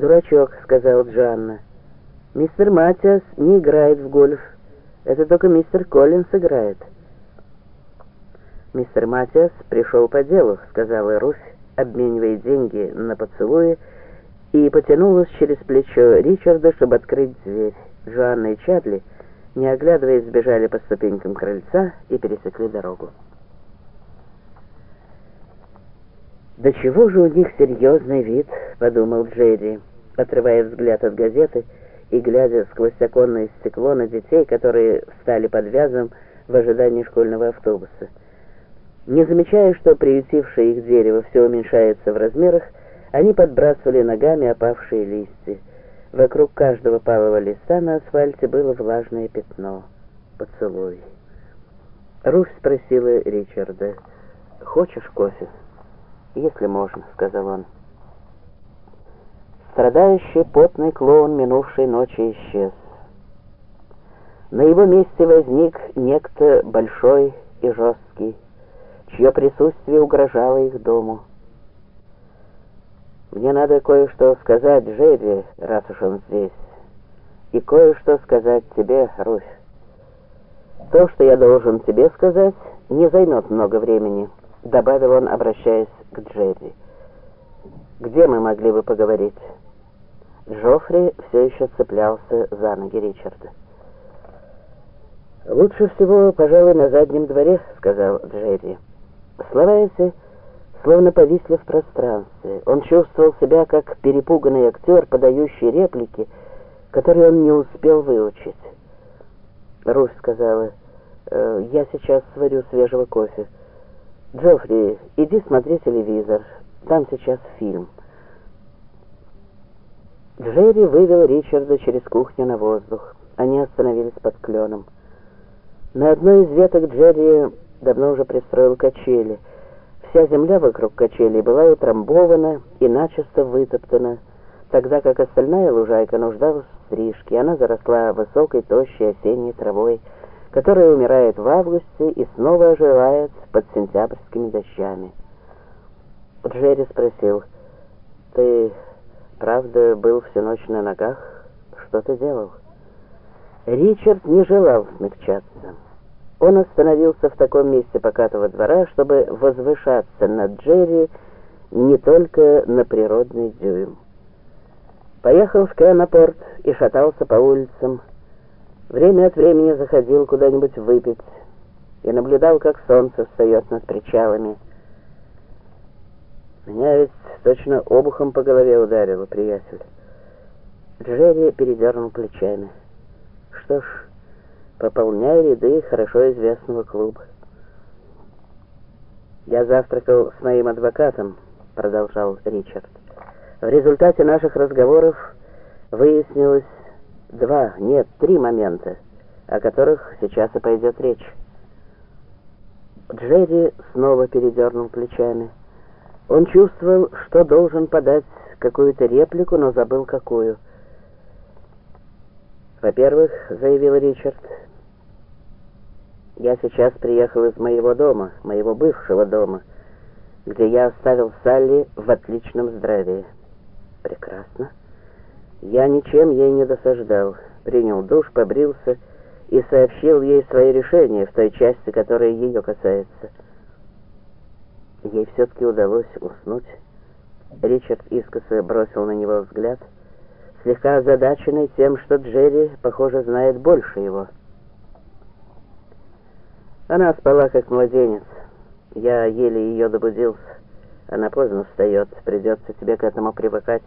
«Дурачок», — сказал Джанна. «Мистер Матиас не играет в гольф. Это только мистер Коллинс играет». «Мистер Матиас пришел по делу», — сказала Руфь, обменивая деньги на поцелуи, и потянулась через плечо Ричарда, чтобы открыть дверь. Джоанна и Чарли, не оглядываясь, сбежали по ступенькам крыльца и пересекли дорогу. «Да чего же у них серьезный вид?» — подумал Джерри, отрывая взгляд от газеты и глядя сквозь оконное стекло на детей, которые встали под вязом в ожидании школьного автобуса. Не замечая, что приютившее их дерево все уменьшается в размерах, они подбрасывали ногами опавшие листья. Вокруг каждого палого листа на асфальте было влажное пятно. Поцелуй. Руфь спросила Ричарда, «Хочешь кофе?» «Если можно», — сказал он. Страдающий потный клоун минувшей ночи исчез. На его месте возник некто большой и жесткий, чье присутствие угрожало их дому. «Мне надо кое-что сказать Джерри, раз уж он здесь, и кое-что сказать тебе, Руфь. То, что я должен тебе сказать, не займет много времени», — добавил он, обращаясь к Джерри. «Где мы могли бы поговорить?» Джоффри все еще цеплялся за ноги Ричарда. «Лучше всего, пожалуй, на заднем дворе», — сказал Джерри. Слова эти словно повисли в пространстве. Он чувствовал себя как перепуганный актер, подающий реплики, которые он не успел выучить. Руфь сказала, «Э, «Я сейчас сварю свежего кофе. Джоффри, иди смотри телевизор, там сейчас фильм». Джерри вывел Ричарда через кухню на воздух. Они остановились под кленом. На одной из веток Джерри давно уже пристроил качели — Вся земля вокруг качелей была утрамбована и начисто вытоптана, тогда как остальная лужайка нуждалась в стрижке. Она заросла высокой, тощей осенней травой, которая умирает в августе и снова оживает под сентябрьскими дождями. Джерри спросил, «Ты правда был всю ночь на ногах? Что ты делал?» Ричард не желал смягчаться. Он остановился в таком месте покатого двора, чтобы возвышаться над Джерри не только на природный дюйм. Поехал в Кеннепорт и шатался по улицам. Время от времени заходил куда-нибудь выпить и наблюдал, как солнце встает над причалами. Меня ведь точно обухом по голове ударило, приятель. Джерри передернул плечами. Что ж, пополняя ряды хорошо известного клуба. «Я завтракал с моим адвокатом», — продолжал Ричард. «В результате наших разговоров выяснилось два, нет, три момента, о которых сейчас и пойдет речь». Джерри снова передернул плечами. Он чувствовал, что должен подать какую-то реплику, но забыл какую. «Во-первых, — заявил Ричард, я сейчас приехал из моего дома, моего бывшего дома, где я оставил Салли в отличном здравии. Прекрасно. Я ничем ей не досаждал. Принял душ, побрился и сообщил ей свои решения в той части, которая ее касается. Ей все-таки удалось уснуть. Ричард искоса бросил на него взгляд, слегка озадаченный тем, что Джерри, похоже, знает больше его. Она спала, как младенец. Я еле ее добудился. Она поздно встает, придется тебе к этому привыкать.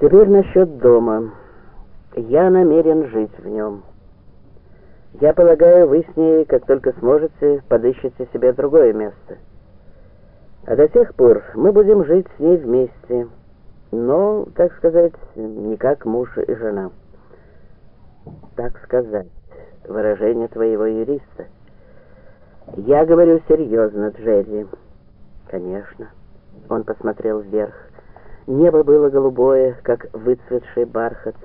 Теперь насчет дома. Я намерен жить в нем. Я полагаю, вы с ней, как только сможете, подыщете себе другое место. А до тех пор мы будем жить с ней вместе, но, так сказать, не как муж и жена. Так сказать выражение твоего юриста. Я говорю серьезно, Джерри. Конечно. Он посмотрел вверх. Небо было голубое, как выцветший бархат.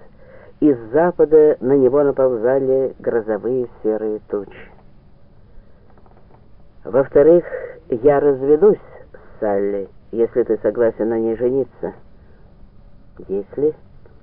Из запада на него наползали грозовые серые тучи. Во-вторых, я разведусь Салли, если ты согласен на ней жениться. Если